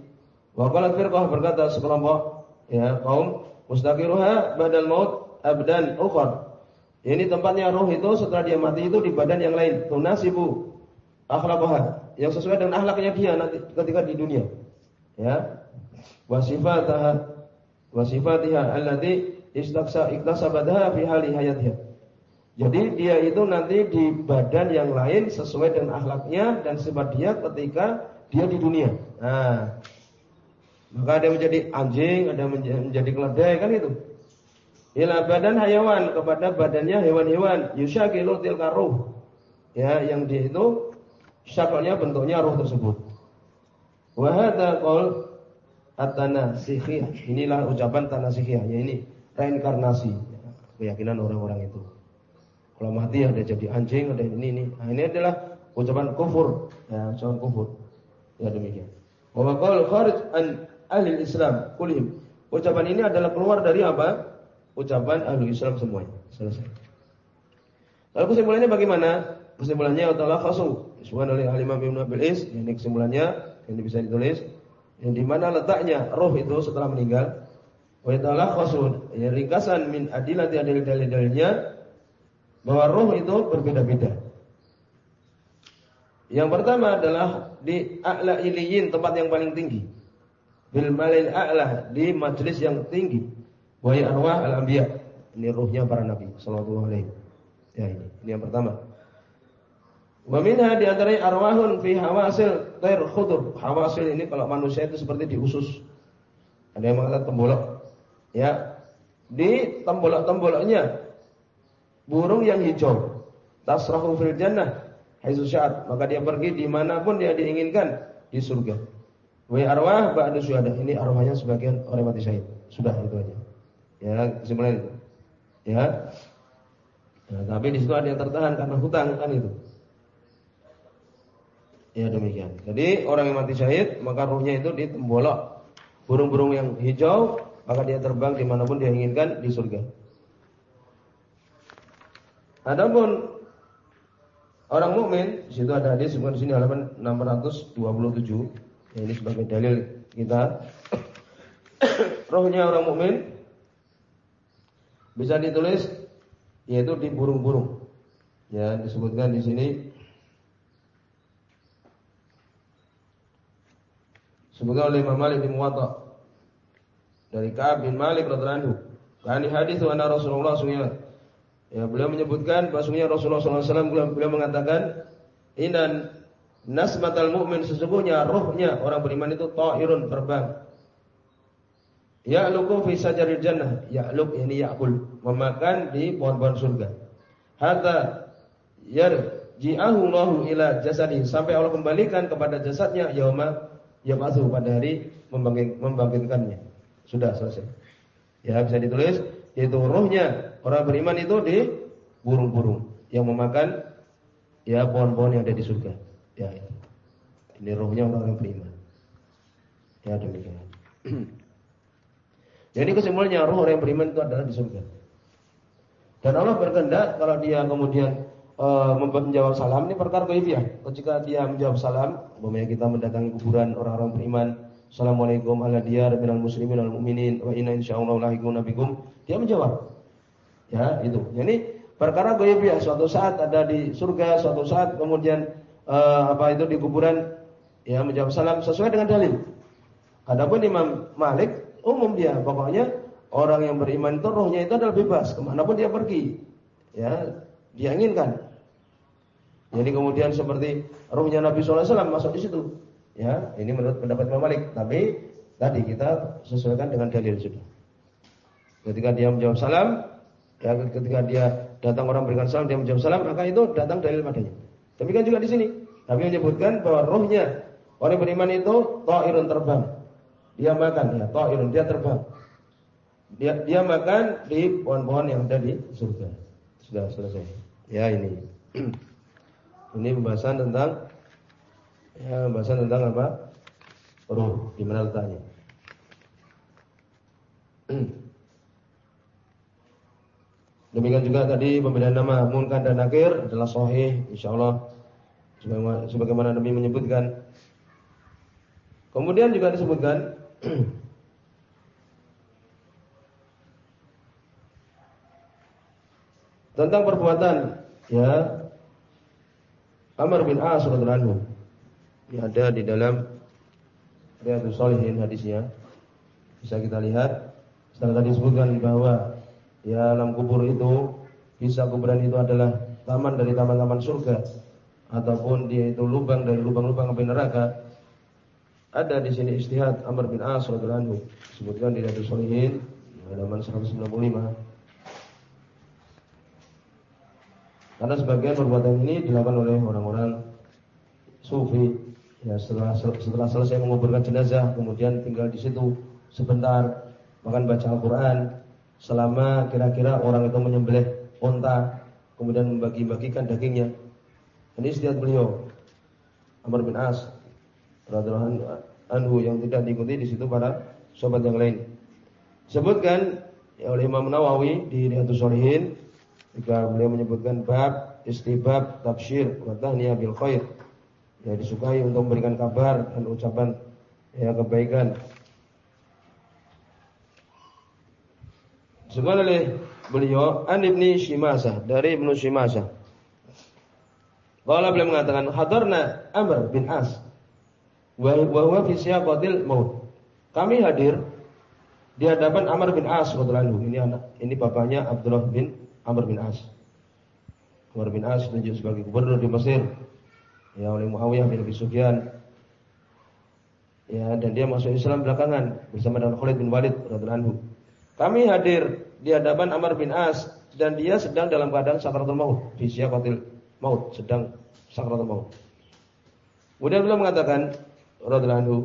Wa qalat firqah berkata sekelompok ya kaum mustaqiruha badal maut abdan ukhra. Ini tempatnya roh itu setelah dia mati itu di badan yang lain. Tunasibu akhlaqaha yang sesuai dengan akhlaknya dia nanti ketika di dunia. Ya. Wasifataha wasifatiha allati istaksa iktasabadaha fi hali hayatiha. Jadi dia itu nanti di badan yang lain sesuai dengan akhlaknya dan sifat dia ketika dia di dunia. Nah, maka ada menjadi anjing, ada menjadi keledai kan itu. Ila badan hayawan kepada badannya hewan-hewan yusyakilu tilka ruh. Ya, yang dia itu syakalnya bentuknya ruh tersebut. Wa hadza qaul. Inilah ucapan tanasikhiyah, ya ini reinkarnasi. Keyakinan orang-orang itu. Kalau mati ada jadi anjing, ada ini ini. Nah, ini adalah ucapan kufur, ya, ucapan kufur. Ya demikian. Wa qala kharij an ahli Islam kullihim. Ucapan ini adalah keluar dari apa? Ucapan ahli Islam semuanya. Selesai. Lalu kesimpulannya bagaimana? Kesimpulannya adalah khasu. Disebutkan oleh Imam Ibnu Abil Is, ini kesimpulannya yang bisa ditulis. Yang di mana letaknya roh itu setelah meninggal. Wa khasun, ya ringkasan min adilati adil dalil-dalilnya bahwa roh itu berbeda-beda. Yang pertama adalah di a'la iliyin, tempat yang paling tinggi. Bil malil a'la, di majlis yang tinggi. Wa arwah al-anbiya. Ini rohnya para nabi sallallahu alaihi. Ya ini, ini yang pertama. Wa di antaranya arwahun fi hawasil tair khudur. Hawasil ini kalau manusia itu seperti di usus. Ada yang mengatakan tembolok. Ya. Di tembolok-temboloknya burung yang hijau. Tasrahu fil jannah haitsu sya'at. Maka dia pergi di mana pun dia diinginkan di surga. Wa arwah ba'da syuhada. Ini arwahnya sebagian orang mati syahid. Sudah itu aja. Ya, kesimpulan itu. Ya. Nah, tapi di situ ada yang tertahan karena hutang kan itu. Ya demikian. Jadi orang yang mati syahid maka ruhnya itu ditembolok burung-burung yang hijau maka dia terbang di mana pun dia inginkan di surga. Adapun Orang mukmin, di situ ada hadis di sini halaman 627. Ya, ini sebagai dalil kita. Rohnya orang mukmin bisa ditulis yaitu di burung-burung. Ya, disebutkan di sini Sebutkan oleh Imam Malik di Muwatta dari Ka'ab bin Malik radhiyallahu anhu. Kani hadis anna Rasulullah sallallahu Ya, beliau menyebutkan bahwasanya Rasulullah SAW beliau, beliau mengatakan, "Inan nasmatal mu'min sesungguhnya rohnya orang beriman itu ta'irun terbang." Ya'luku fi sajaril jannah, ya'luk ini ya'kul, memakan di pohon-pohon surga. Hatta yarji'ahu Allahu ila jasadi sampai Allah kembalikan kepada jasadnya yauma yab'atsu pada hari membangkitkannya. Sudah selesai. Ya, bisa ditulis yaitu rohnya orang beriman itu di burung-burung yang memakan ya pohon-pohon yang ada di surga. Ya. Ini rohnya orang beriman. Ya demikian. Jadi kesimpulannya roh orang yang beriman itu adalah di surga. Dan Allah berkehendak kalau dia kemudian uh, menjawab salam ini perkara ya. Ketika dia menjawab salam, umpamanya kita mendatangi kuburan orang-orang beriman, Assalamualaikum ala diyar minal muslimin wal mu'minin wa inna insyaallah lahiqun bikum. Dia menjawab. Ya, itu. Jadi perkara ya suatu saat ada di surga, suatu saat kemudian uh, apa itu di kuburan ya menjawab salam sesuai dengan dalil. Adapun Imam Malik umum dia, pokoknya orang yang beriman itu rohnya itu adalah bebas ke mana pun dia pergi. Ya, dia inginkan. Jadi kemudian seperti rohnya Nabi SAW masuk di situ. Ya, ini menurut pendapat Imam Malik. Tapi tadi kita sesuaikan dengan dalil sudah. Ketika dia menjawab salam, ya ketika dia datang orang berikan salam, dia menjawab salam, maka itu datang dalil padanya. Demikian juga di sini. Tapi menyebutkan bahwa rohnya orang beriman itu ta'irun terbang. Dia makan ya, ta'irun dia terbang. Dia dia makan di pohon-pohon yang ada di surga. Sudah selesai. Ya ini. ini pembahasan tentang Ya, bahasan tentang apa? Ruh, gimana letaknya? Demikian juga tadi pembedaan nama munkar dan nakir adalah sahih insyaallah sebagaimana Nabi menyebutkan. Kemudian juga disebutkan tentang perbuatan ya Amr bin As radhiyallahu anhu yang ada di dalam Riyadhus Shalihin hadisnya. Bisa kita lihat setelah tadi disebutkan bahwa ya alam kubur itu bisa kuburan itu adalah taman dari taman-taman surga ataupun dia itu lubang dari lubang-lubang api neraka. Ada di sini istihad Amr bin As radhiyallahu anhu disebutkan di Riyadhus Shalihin halaman 195. Karena sebagian perbuatan ini dilakukan oleh orang-orang sufi Ya, setelah setelah selesai menguburkan jenazah, kemudian tinggal di situ sebentar, makan baca Al-Qur'an selama kira-kira orang itu menyembelih unta, kemudian membagi-bagikan dagingnya. Ini istiadat beliau. Amr bin As radhiyallahu anhu yang tidak diikuti di situ para sahabat yang lain. Sebutkan ya, oleh Imam Nawawi di Riyadhus Shalihin jika beliau menyebutkan bab istibab tafsir wa tahniyah bil khair ya disukai untuk memberikan kabar dan ucapan ya kebaikan. Sebagaimana oleh beliau An Ibni dari Ibnu Shimasah. Kalau beliau mengatakan hadarna Amr bin As wa huwa fi maut. Kami hadir di hadapan Amr bin As radhiyallahu Ini anak ini bapaknya Abdullah bin Amr bin As. Amr bin As ditunjuk sebagai gubernur di Mesir ya oleh Muawiyah bin Abi Sufyan. Ya, dan dia masuk Islam belakangan bersama dengan Khalid bin Walid radhiyallahu anhu. Kami hadir di hadapan Amr bin As dan dia sedang dalam keadaan sakaratul maut, fi syaqatil maut, sedang sakaratul maut. Kemudian beliau mengatakan radhiyallahu anhu,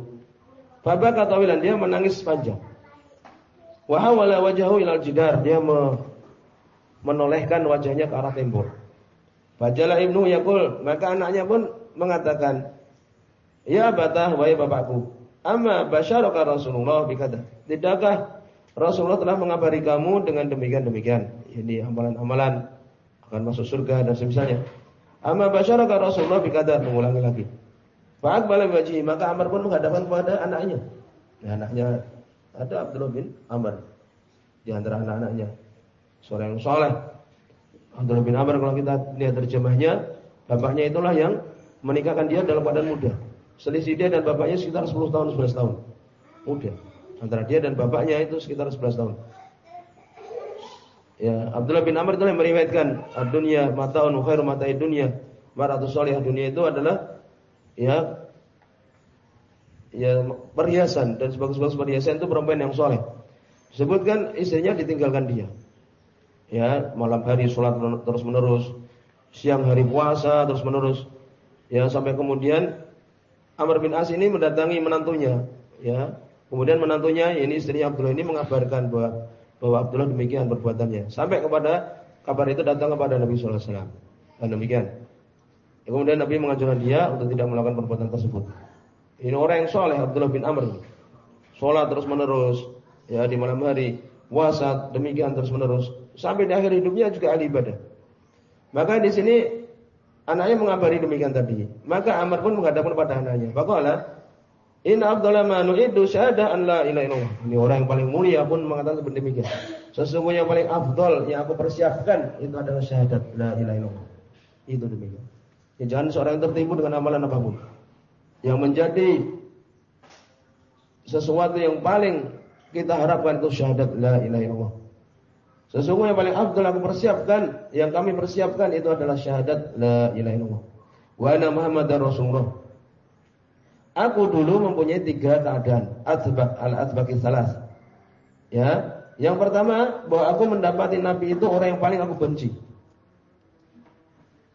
Fabaka tawilan dia menangis panjang. Wa wajahu ilal jidar, dia menolehkan wajahnya ke arah tembok. Fajalah ibnu yakul, maka anaknya pun mengatakan, "Ya batah wahai bapakku, amma basyaraka Rasulullah bikata." Tidakkah Rasulullah telah mengabari kamu dengan demikian-demikian? Ini amalan-amalan akan masuk surga dan semisalnya. Amma basyaraka Rasulullah bikadar mengulangi lagi. Fa'aqbala wajhi maka Amr pun menghadapkan kepada anaknya. Anaknya ada Abdullah bin Amr di antara anak-anaknya. Seorang yang soleh. Abdullah bin Amr kalau kita lihat terjemahnya, bapaknya itulah yang menikahkan dia dalam keadaan muda. Selisih dia dan bapaknya sekitar 10 tahun 11 tahun. Muda. Antara dia dan bapaknya itu sekitar 11 tahun. Ya, Abdullah bin Amr yang meriwayatkan, "Ad-dunya mataun khairu mata'i dunya." Maratu salihah dunia itu adalah ya ya perhiasan dan sebagus-bagus perhiasan itu perempuan yang soleh. Disebutkan istrinya ditinggalkan dia. Ya, malam hari sholat terus menerus, siang hari puasa terus menerus. Ya, sampai kemudian Amr bin As ini mendatangi menantunya, ya. Kemudian menantunya, ini istrinya Abdullah ini mengabarkan bahwa bahwa Abdullah demikian perbuatannya. Sampai kepada kabar itu datang kepada Nabi sallallahu alaihi wasallam. Dan demikian. Kemudian Nabi mengajarkan dia untuk tidak melakukan perbuatan tersebut. Ini orang yang soleh Abdullah bin Amr. Sholat terus menerus, ya di malam hari, puasa demikian terus menerus, sampai di akhir hidupnya juga ahli ibadah. Maka di sini anaknya mengabari demikian tadi. Maka Amr pun menghadapkan pada anaknya. Bagaimana? Inna Abdullah manu itu syahadah an la ilaha illallah. Ini orang yang paling mulia pun mengatakan seperti demikian. Sesungguhnya yang paling afdol yang aku persiapkan itu adalah syahadat la ilaha illallah. Itu demikian. Ya, jangan seorang yang tertipu dengan amalan apa pun. Yang menjadi sesuatu yang paling kita harapkan itu syahadat la ilaha illallah. Sesungguhnya paling afdol aku persiapkan, yang kami persiapkan itu adalah syahadat la ilaha illallah. Wa ana Muhammadar Rasulullah. Aku dulu mempunyai tiga keadaan. Asbab al-asbaqi salas. Ya, yang pertama bahwa aku mendapati Nabi itu orang yang paling aku benci.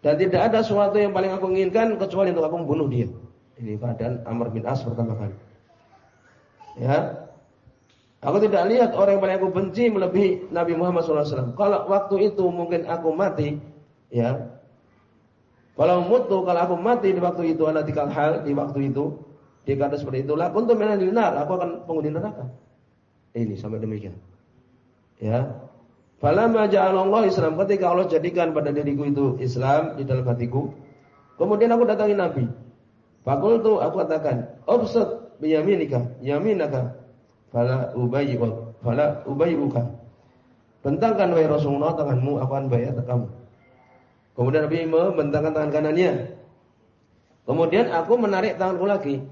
Dan tidak ada sesuatu yang paling aku inginkan kecuali untuk aku membunuh dia. Ini keadaan Amr bin As pertama kali. Ya. Aku tidak lihat orang yang paling aku benci melebihi Nabi Muhammad SAW. Kalau waktu itu mungkin aku mati, ya. Kalau mutu, kalau aku mati di waktu itu, anak hal di waktu itu, dia kata seperti itulah untuk menandinar, aku akan penghuni neraka. Ini sampai demikian. Ya. Falamma ja'alallahu Islam ketika Allah jadikan pada diriku itu Islam di dalam hatiku. Kemudian aku datangi Nabi. Fakultu aku katakan, "Obsat biyaminika, yaminaka." Fala ubayyi fala ubayyuka. Bentangkan wahai Rasulullah tanganmu, aku akan bayar kamu. Kemudian Nabi membentangkan tangan kanannya. Kemudian aku menarik tanganku lagi.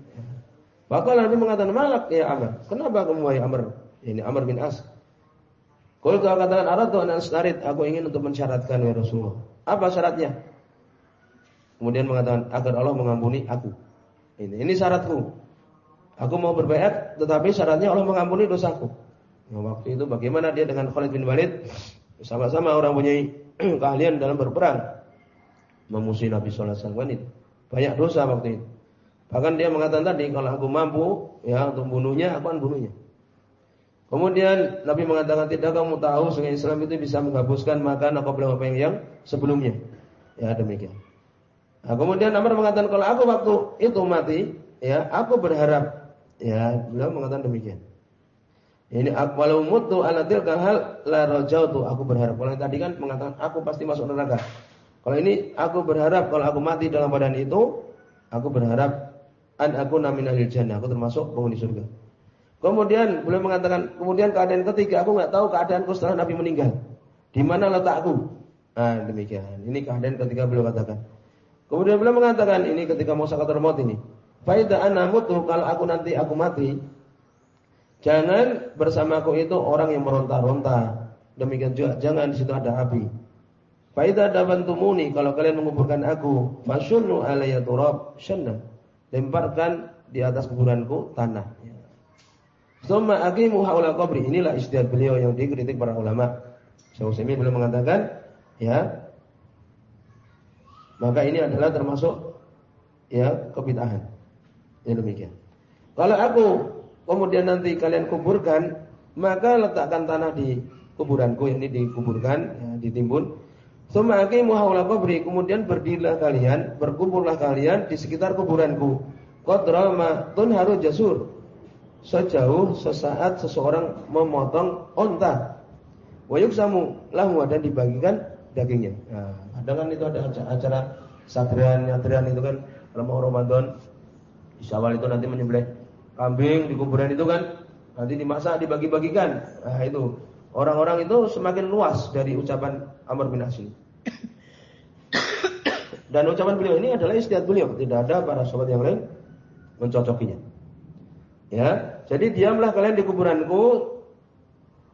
Maka Nabi mengatakan, "Malak ya Amr." Kenapa kamu wahai Amr? Ini Amr bin As. Kalau kau katakan aratu an asnarid, aku ingin untuk mensyaratkan ya Rasulullah. Apa syaratnya? Kemudian mengatakan agar Allah mengampuni aku. Ini ini syaratku. Aku mau berbaiat tetapi syaratnya Allah mengampuni dosaku. Nah, waktu itu bagaimana dia dengan Khalid bin Walid? Sama-sama orang punya keahlian dalam berperang. Memusuhi Nabi sallallahu alaihi wasallam Banyak dosa waktu itu. Bahkan dia mengatakan tadi kalau aku mampu ya untuk bunuhnya, aku akan bunuhnya. Kemudian Nabi mengatakan tidak kamu tahu sungai Islam itu bisa menghapuskan makan apa apa yang sebelumnya. Ya demikian. Nah, kemudian Amr mengatakan kalau aku waktu itu mati, ya aku berharap ya beliau mengatakan demikian. Ini walau mutu ala tilkal hal la rajautu aku berharap. Kalau tadi kan mengatakan aku pasti masuk neraka. Kalau ini aku berharap kalau aku mati dalam badan itu, aku berharap an aku naminal jannah, aku termasuk penghuni surga. Kemudian beliau mengatakan, kemudian keadaan ketiga aku nggak tahu keadaanku setelah Nabi meninggal. Di mana letakku? Nah, demikian. Ini keadaan ketika beliau katakan. Kemudian beliau mengatakan ini ketika mau sakaratul maut ini. Faida ana mutu kalau aku nanti aku mati, jangan bersamaku itu orang yang meronta-ronta. Demikian juga jangan di situ ada api. Faida dabantumuni kalau kalian menguburkan aku, fasyunnu alayya turab syannah lemparkan di atas kuburanku tanah. Summa aqimu haula qabri. Inilah istilah beliau yang dikritik para ulama. Syekh Utsaimin beliau mengatakan, ya. Maka ini adalah termasuk ya kebid'ahan. Ya demikian. Kalau aku kemudian nanti kalian kuburkan, maka letakkan tanah di kuburanku ini dikuburkan, ya, ditimbun. Sumaki muhawla kubri, kemudian berdirilah kalian, berkumpullah kalian di sekitar kuburanku. Qadra ma tunharu jasur. Sejauh sesaat seseorang memotong onta. Wa yuksamu lahu dan dibagikan dagingnya. Nah, ada kan itu ada acara Sadrian, nyadrian itu kan mau Ramadan di Syawal itu nanti menyembelih kambing di kuburan itu kan nanti dimasak dibagi-bagikan. Nah, itu orang-orang itu semakin luas dari ucapan Amr bin Asim. Dan ucapan beliau ini adalah istiadat beliau, tidak ada para sahabat yang lain mencocokinya. Ya, jadi diamlah kalian di kuburanku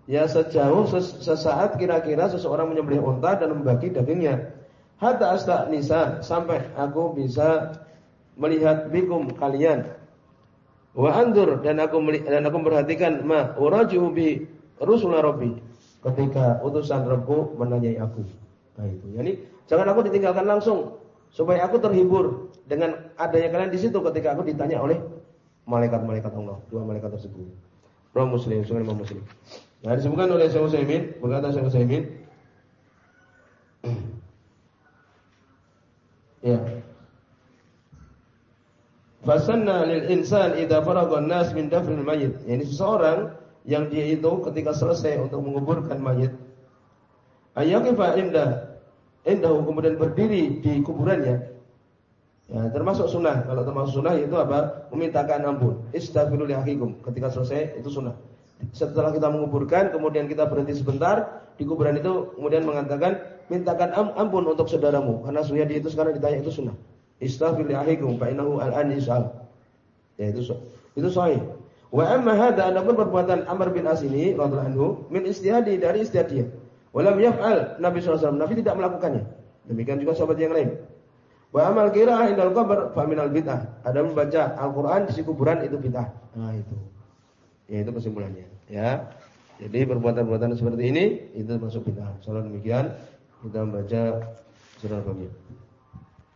ya sejauh ses sesaat kira-kira seseorang menyembelih unta dan membagi dagingnya. Hatta asta nisa sampai aku bisa melihat bikum kalian. Wa andur dan aku dan aku memperhatikan ma uraju bi rusulna rabbi ketika utusan Rabbku menanyai aku. Nah itu. Yani jangan aku ditinggalkan langsung supaya aku terhibur dengan adanya kalian di situ ketika aku ditanya oleh malaikat-malaikat Allah, dua malaikat tersebut. Roh Muslim, sungai Imam Muslim. Nah, disebutkan oleh Syekh Utsaimin, berkata Syekh Utsaimin, ya. Fasanna lil insan idza faragha an-nas min dafnil mayyit. Yani seseorang yang dia itu ketika selesai untuk menguburkan mayit, ayyaqifa inda Indahu kemudian berdiri di kuburannya. Ya, termasuk sunnah. Kalau termasuk sunnah itu apa? Memintakan ampun. Istaghfiru li Ketika selesai itu sunnah. Setelah kita menguburkan, kemudian kita berhenti sebentar di kuburan itu, kemudian mengatakan mintakan ampun untuk saudaramu karena suya dia itu sekarang ditanya itu sunnah. Istaghfiru li akhikum fa innahu al-an yus'al. Ya itu itu sahih. Wa amma hadza adapun perbuatan Amr bin As ini radhiyallahu anhu min istihadi dari istihad dia. Walam yaf'al Nabi SAW. Nabi tidak melakukannya. Demikian juga sahabat yang lain. Wa amal qira'ah indal qabr fa minal bid'ah. Ada membaca Al-Qur'an di kuburan itu bid'ah. Nah itu. Ya itu kesimpulannya, ya. Jadi perbuatan-perbuatan seperti ini itu masuk bid'ah. Salah demikian kita membaca surah Al-Baqarah.